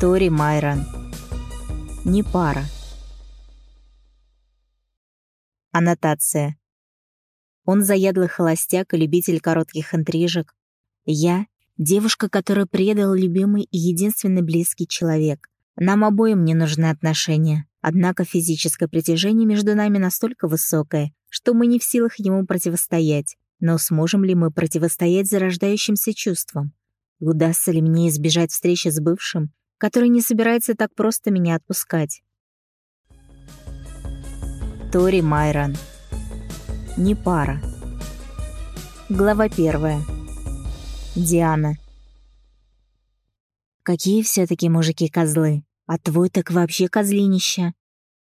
Тори Майрон. Не пара. Аннотация. Он заядлый холостяк и любитель коротких интрижек. Я — девушка, которая предал любимый и единственный близкий человек. Нам обоим не нужны отношения. Однако физическое притяжение между нами настолько высокое, что мы не в силах ему противостоять. Но сможем ли мы противостоять зарождающимся чувствам? Удастся ли мне избежать встречи с бывшим, который не собирается так просто меня отпускать? Тори Майрон. Не пара. Глава первая. Диана. Какие все таки мужики козлы. А твой так вообще козлинище.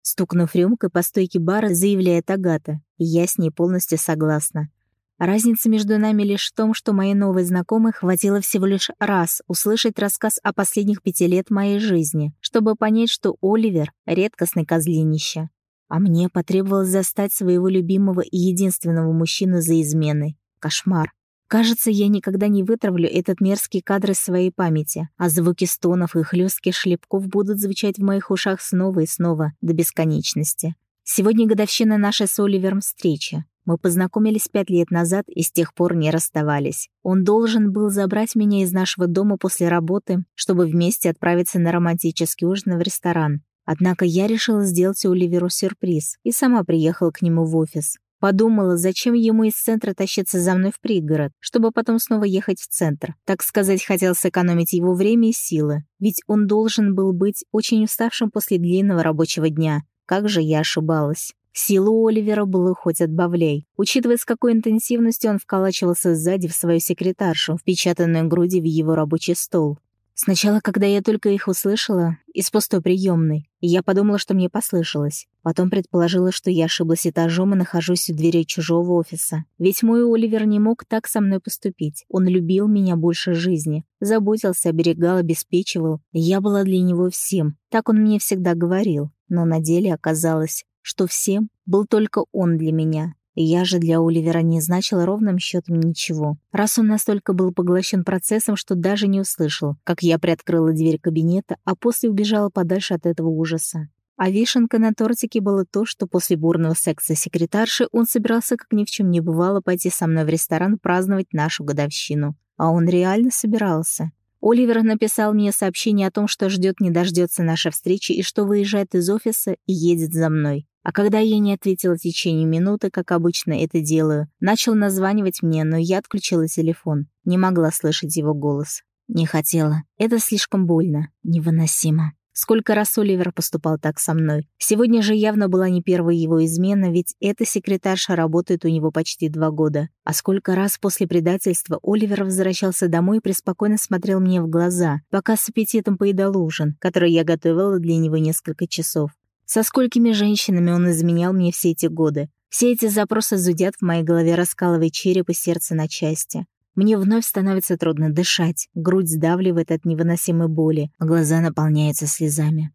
Стукнув рюмкой по стойке бара, заявляет Агата, и я с ней полностью согласна. Разница между нами лишь в том, что моей новой знакомой хватило всего лишь раз услышать рассказ о последних пяти лет моей жизни, чтобы понять, что Оливер — редкостный козлинище. А мне потребовалось застать своего любимого и единственного мужчину за изменой. Кошмар. Кажется, я никогда не вытравлю этот мерзкий кадр из своей памяти, а звуки стонов и хлестких шлепков будут звучать в моих ушах снова и снова, до бесконечности. Сегодня годовщина нашей с Оливером встречи. Мы познакомились пять лет назад и с тех пор не расставались. Он должен был забрать меня из нашего дома после работы, чтобы вместе отправиться на романтический ужин в ресторан. Однако я решила сделать Оливеру сюрприз и сама приехала к нему в офис. Подумала, зачем ему из центра тащиться за мной в пригород, чтобы потом снова ехать в центр. Так сказать, хотел сэкономить его время и силы. Ведь он должен был быть очень уставшим после длинного рабочего дня. Как же я ошибалась. Силу Оливера было хоть отбавляй. Учитывая, с какой интенсивностью он вколачивался сзади в свою секретаршу, впечатанную груди в его рабочий стол. Сначала, когда я только их услышала, из пустой приемной, я подумала, что мне послышалось. Потом предположила, что я ошиблась этажом и нахожусь у двери чужого офиса. Ведь мой Оливер не мог так со мной поступить. Он любил меня больше жизни. Заботился, оберегал, обеспечивал. Я была для него всем. Так он мне всегда говорил. Но на деле оказалось, что всем был только он для меня. Я же для Оливера не значила ровным счетом ничего. Раз он настолько был поглощен процессом, что даже не услышал, как я приоткрыла дверь кабинета, а после убежала подальше от этого ужаса. А вишенка на тортике было то, что после бурного секса секретарши он собирался, как ни в чем не бывало, пойти со мной в ресторан праздновать нашу годовщину. А он реально собирался. Оливер написал мне сообщение о том, что ждет не дождется нашей встречи и что выезжает из офиса и едет за мной. А когда я не ответила в течение минуты, как обычно это делаю, начал названивать мне, но я отключила телефон. Не могла слышать его голос. Не хотела. Это слишком больно. Невыносимо. Сколько раз Оливер поступал так со мной. Сегодня же явно была не первая его измена, ведь эта секретарша работает у него почти два года. А сколько раз после предательства Оливер возвращался домой и преспокойно смотрел мне в глаза, пока с аппетитом поедал ужин, который я готовила для него несколько часов. Со сколькими женщинами он изменял мне все эти годы. Все эти запросы зудят в моей голове, раскалывая череп и сердце на части. Мне вновь становится трудно дышать, грудь сдавливает от невыносимой боли, глаза наполняются слезами.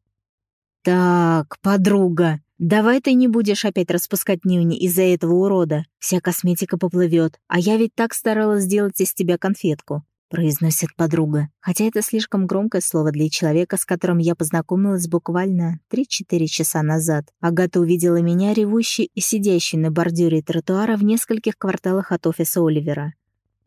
«Так, подруга, давай ты не будешь опять распускать нюни из-за этого урода. Вся косметика поплывет, а я ведь так старалась сделать из тебя конфетку произносит подруга. Хотя это слишком громкое слово для человека, с которым я познакомилась буквально 3-4 часа назад. Агата увидела меня, ревущей и сидящей на бордюре тротуара в нескольких кварталах от офиса Оливера.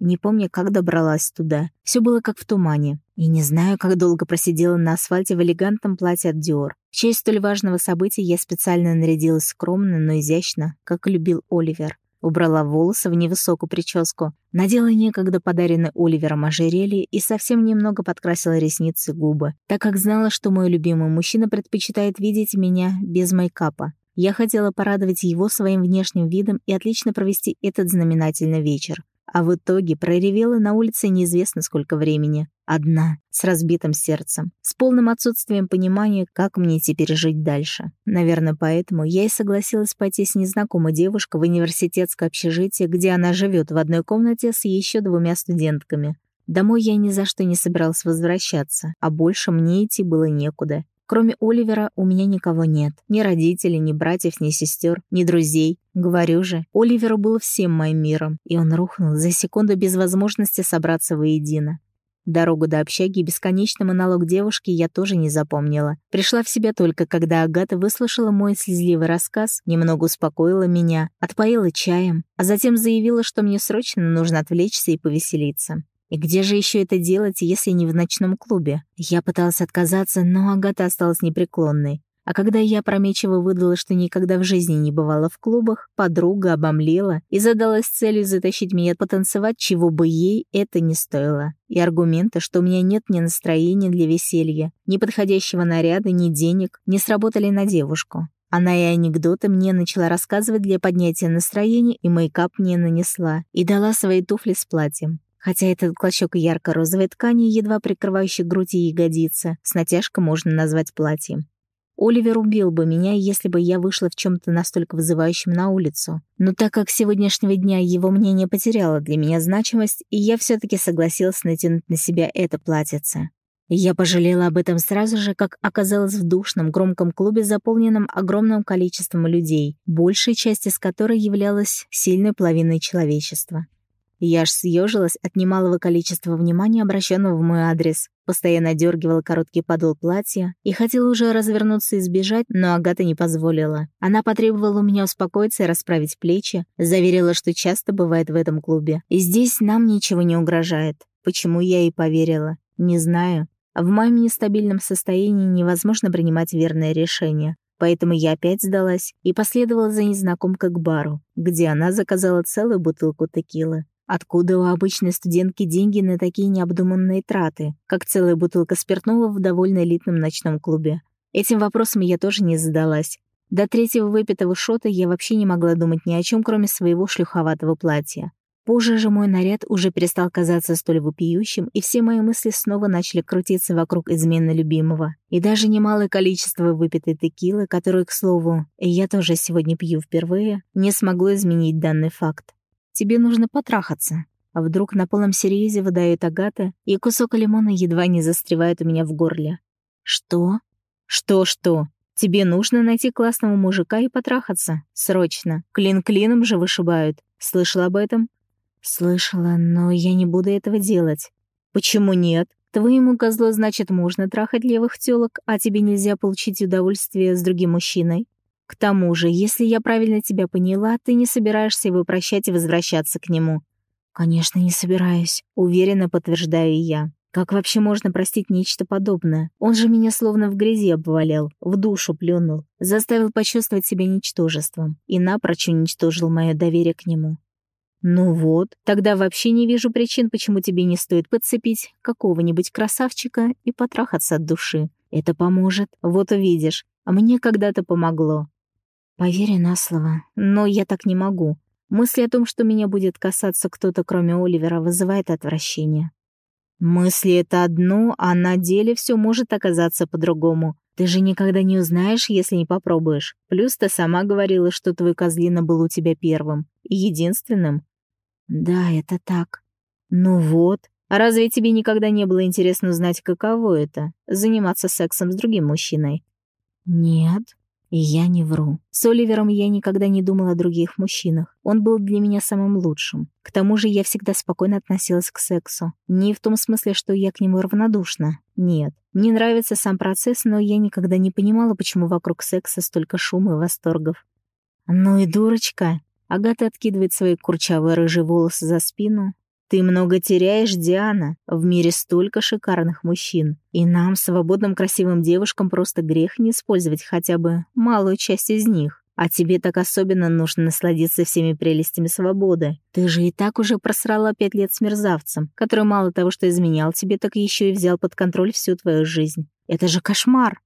Не помню, как добралась туда. Все было как в тумане. И не знаю, как долго просидела на асфальте в элегантном платье от Dior. В честь столь важного события я специально нарядилась скромно, но изящно, как любил Оливер. Убрала волосы в невысокую прическу, надела некогда подаренный Оливером ожерелье и совсем немного подкрасила ресницы и губы, так как знала, что мой любимый мужчина предпочитает видеть меня без мейкапа. Я хотела порадовать его своим внешним видом и отлично провести этот знаменательный вечер а в итоге проревела на улице неизвестно сколько времени. Одна, с разбитым сердцем, с полным отсутствием понимания, как мне теперь жить дальше. Наверное, поэтому я и согласилась пойти с незнакомой девушкой в университетское общежитие, где она живет в одной комнате с еще двумя студентками. Домой я ни за что не собиралась возвращаться, а больше мне идти было некуда. Кроме Оливера у меня никого нет. Ни родителей, ни братьев, ни сестер, ни друзей. Говорю же, Оливер был всем моим миром, и он рухнул за секунду без возможности собраться воедино. Дорогу до общаги и бесконечный монолог девушки я тоже не запомнила. Пришла в себя только, когда Агата выслушала мой слезливый рассказ, немного успокоила меня, отпоила чаем, а затем заявила, что мне срочно нужно отвлечься и повеселиться. И где же еще это делать, если не в ночном клубе? Я пыталась отказаться, но Агата осталась непреклонной. А когда я промечиво выдала, что никогда в жизни не бывала в клубах, подруга обомлела и задалась целью затащить меня потанцевать, чего бы ей это не стоило. И аргументы, что у меня нет ни настроения для веселья, ни подходящего наряда, ни денег, не сработали на девушку. Она и анекдоты мне начала рассказывать для поднятия настроения, и мейкап мне нанесла, и дала свои туфли с платьем. Хотя этот клочок ярко-розовой ткани, едва прикрывающий грудь и ягодицы, с натяжкой можно назвать платьем. Оливер убил бы меня, если бы я вышла в чем то настолько вызывающем на улицу. Но так как с сегодняшнего дня его мнение потеряло для меня значимость, и я все таки согласилась натянуть на себя это платьице. Я пожалела об этом сразу же, как оказалась в душном, громком клубе, заполненном огромным количеством людей, большая часть из которой являлась сильной половиной человечества. Я аж съежилась от немалого количества внимания, обращенного в мой адрес. Постоянно дергивала короткий подол платья и хотела уже развернуться и сбежать, но Агата не позволила. Она потребовала у меня успокоиться и расправить плечи, заверила, что часто бывает в этом клубе. И здесь нам ничего не угрожает. Почему я ей поверила? Не знаю. В моем нестабильном состоянии невозможно принимать верное решение. Поэтому я опять сдалась и последовала за незнакомкой к бару, где она заказала целую бутылку текилы. Откуда у обычной студентки деньги на такие необдуманные траты, как целая бутылка спиртного в довольно элитном ночном клубе? Этим вопросом я тоже не задалась. До третьего выпитого шота я вообще не могла думать ни о чем, кроме своего шлюховатого платья. Позже же мой наряд уже перестал казаться столь вопиющим, и все мои мысли снова начали крутиться вокруг измены любимого. И даже немалое количество выпитой текилы, которую, к слову, я тоже сегодня пью впервые, не смогло изменить данный факт. Тебе нужно потрахаться. А вдруг на полном серьезе выдает Агата, и кусок лимона едва не застревает у меня в горле. Что? Что-что? Тебе нужно найти классного мужика и потрахаться. Срочно. Клин клином же вышибают. Слышала об этом? Слышала, но я не буду этого делать. Почему нет? Твоему козлу, значит, можно трахать левых тёлок, а тебе нельзя получить удовольствие с другим мужчиной? К тому же, если я правильно тебя поняла, ты не собираешься его прощать и возвращаться к нему. Конечно, не собираюсь, уверенно подтверждаю я. Как вообще можно простить нечто подобное? Он же меня словно в грязи обвалял, в душу плюнул, заставил почувствовать себя ничтожеством и напрочь уничтожил мое доверие к нему. Ну вот, тогда вообще не вижу причин, почему тебе не стоит подцепить какого-нибудь красавчика и потрахаться от души. Это поможет, вот увидишь. А мне когда-то помогло. Поверь на слово, но я так не могу. Мысль о том, что меня будет касаться кто-то, кроме Оливера, вызывает отвращение. Мысли — это одно, а на деле все может оказаться по-другому. Ты же никогда не узнаешь, если не попробуешь. Плюс ты сама говорила, что твой козлина был у тебя первым и единственным. Да, это так. Ну вот. Разве тебе никогда не было интересно узнать, каково это — заниматься сексом с другим мужчиной? Нет, и я не вру. С Оливером я никогда не думала о других мужчинах. Он был для меня самым лучшим. К тому же я всегда спокойно относилась к сексу. Не в том смысле, что я к нему равнодушна. Нет. Мне нравится сам процесс, но я никогда не понимала, почему вокруг секса столько шума и восторгов. Ну и дурочка. Агата откидывает свои курчавые рыжие волосы за спину, ты много теряешь, Диана. В мире столько шикарных мужчин. И нам, свободным красивым девушкам, просто грех не использовать хотя бы малую часть из них. А тебе так особенно нужно насладиться всеми прелестями свободы. Ты же и так уже просрала пять лет с мерзавцем, который мало того, что изменял тебе, так еще и взял под контроль всю твою жизнь. Это же кошмар.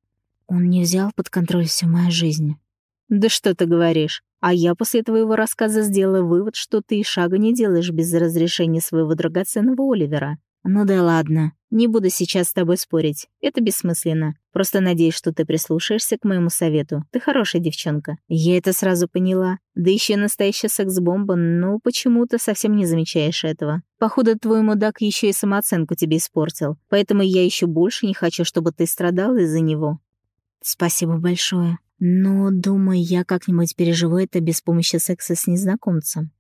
Он не взял под контроль всю мою жизнь. Да что ты говоришь? А я после твоего рассказа сделала вывод, что ты и шага не делаешь без разрешения своего драгоценного Оливера. Ну да ладно, не буду сейчас с тобой спорить. Это бессмысленно. Просто надеюсь, что ты прислушаешься к моему совету. Ты хорошая девчонка. Я это сразу поняла. Да еще настоящая секс-бомба, но почему-то совсем не замечаешь этого. Походу, твой мудак еще и самооценку тебе испортил. Поэтому я еще больше не хочу, чтобы ты страдал из-за него. Спасибо большое. Но, думаю, я как-нибудь переживу это без помощи секса с незнакомцем.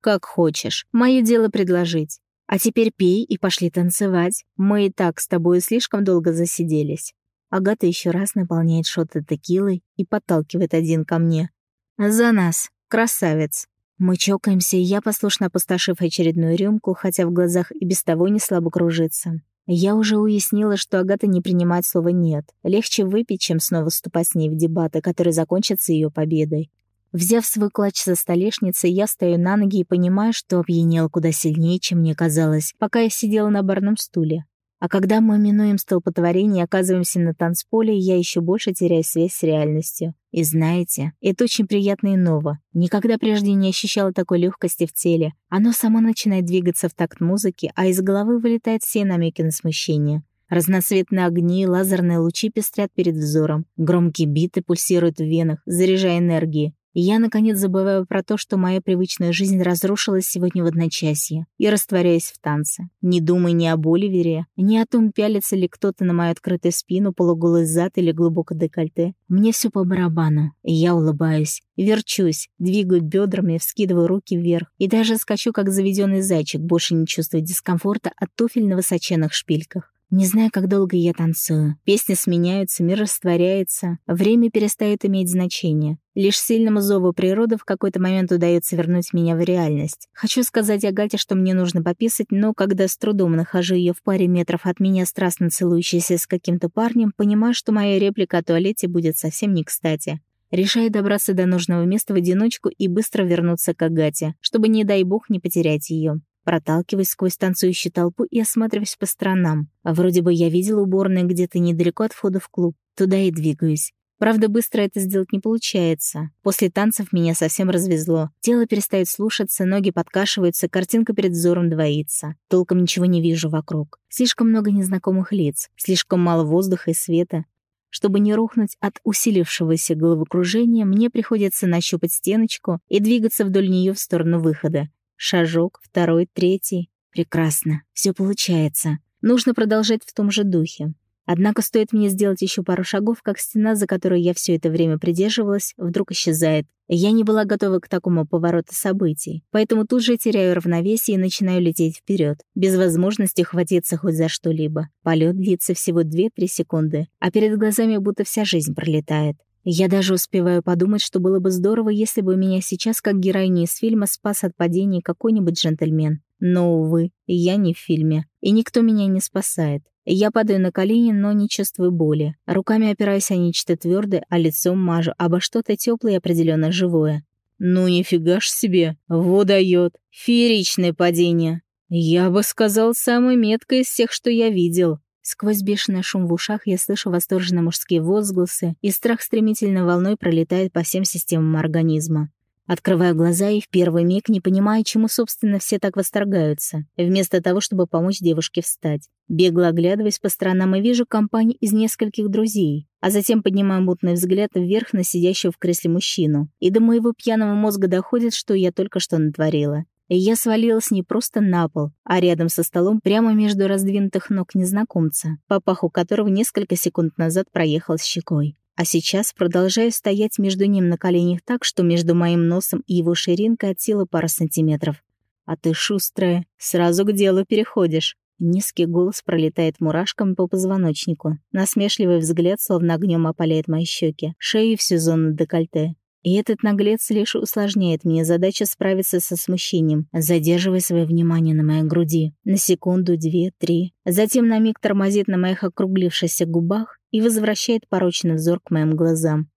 Как хочешь. Мое дело предложить. А теперь пей и пошли танцевать. Мы и так с тобой слишком долго засиделись. Агата еще раз наполняет шоты текилой и подталкивает один ко мне. «За нас, красавец!» Мы чокаемся, и я, послушно опустошив очередную рюмку, хотя в глазах и без того не слабо кружится. Я уже уяснила, что Агата не принимает слова «нет». Легче выпить, чем снова вступать с ней в дебаты, которые закончатся ее победой. Взяв свой клатч со столешницы, я стою на ноги и понимаю, что опьянел куда сильнее, чем мне казалось, пока я сидела на барном стуле. А когда мы минуем столпотворение и оказываемся на танцполе, я еще больше теряю связь с реальностью. И знаете, это очень приятно и ново. Никогда прежде не ощущала такой легкости в теле. Оно само начинает двигаться в такт музыки, а из головы вылетают все намеки на смущение. Разноцветные огни, лазерные лучи пестрят перед взором. Громкие биты пульсируют в венах, заряжая энергией. Я, наконец, забываю про то, что моя привычная жизнь разрушилась сегодня в одночасье, и растворяюсь в танце. Не думай ни об Оливере, ни о том, пялится ли кто-то на мою открытую спину, полуголый зад или глубоко декольте. Мне все по барабану, я улыбаюсь, верчусь, двигаю бедрами, вскидываю руки вверх, и даже скачу, как заведенный зайчик, больше не чувствуя дискомфорта от туфель на высоченных шпильках. Не знаю, как долго я танцую. Песни сменяются, мир растворяется, время перестает иметь значение. Лишь сильному зову природы в какой-то момент удается вернуть меня в реальность. Хочу сказать Агате, что мне нужно пописать, но когда с трудом нахожу ее в паре метров от меня, страстно целующейся с каким-то парнем, понимаю, что моя реплика о туалете будет совсем не кстати. Решаю добраться до нужного места в одиночку и быстро вернуться к Агате, чтобы, не дай бог, не потерять ее. Проталкиваясь сквозь танцующую толпу и осматриваясь по сторонам. А вроде бы я видела уборные где-то недалеко от входа в клуб. Туда и двигаюсь. Правда, быстро это сделать не получается. После танцев меня совсем развезло. Тело перестает слушаться, ноги подкашиваются, картинка перед взором двоится. Толком ничего не вижу вокруг. Слишком много незнакомых лиц, слишком мало воздуха и света. Чтобы не рухнуть от усилившегося головокружения, мне приходится нащупать стеночку и двигаться вдоль нее в сторону выхода. Шажок, второй, третий. Прекрасно. Все получается. Нужно продолжать в том же духе. Однако стоит мне сделать еще пару шагов, как стена, за которой я все это время придерживалась, вдруг исчезает. Я не была готова к такому повороту событий, поэтому тут же теряю равновесие и начинаю лететь вперед, без возможности хватиться хоть за что-либо. Полет длится всего 2-3 секунды, а перед глазами будто вся жизнь пролетает. Я даже успеваю подумать, что было бы здорово, если бы меня сейчас, как героиню из фильма, спас от падения какой-нибудь джентльмен. Но, увы, я не в фильме, и никто меня не спасает. Я падаю на колени, но не чувствую боли. Руками опираюсь о нечто твердое, а лицом мажу обо что-то теплое и определенно живое. Ну нифига ж себе, во дает. Фееричное падение. Я бы сказал, самое меткое из всех, что я видел. Сквозь бешеный шум в ушах я слышу восторженные мужские возгласы, и страх стремительной волной пролетает по всем системам организма. Открываю глаза и в первый миг не понимаю, чему, собственно, все так восторгаются, вместо того, чтобы помочь девушке встать. Бегло оглядываясь по сторонам и вижу компанию из нескольких друзей, а затем поднимаю мутный взгляд вверх на сидящего в кресле мужчину, и до моего пьяного мозга доходит, что я только что натворила. И я свалилась не просто на пол, а рядом со столом прямо между раздвинутых ног незнакомца, по паху которого несколько секунд назад проехал щекой. А сейчас продолжаю стоять между ним на коленях так, что между моим носом и его ширинкой от силы пара сантиметров. «А ты шустрая, сразу к делу переходишь». Низкий голос пролетает мурашками по позвоночнику. Насмешливый взгляд словно огнем опаляет мои щеки, шею и всю зону декольте. И этот наглец лишь усложняет мне задачу справиться со смущением, задерживая свое внимание на моей груди. На секунду, две, три. Затем на миг тормозит на моих округлившихся губах и возвращает порочный взор к моим глазам.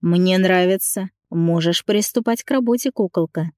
«Мне нравится. Можешь приступать к работе, куколка».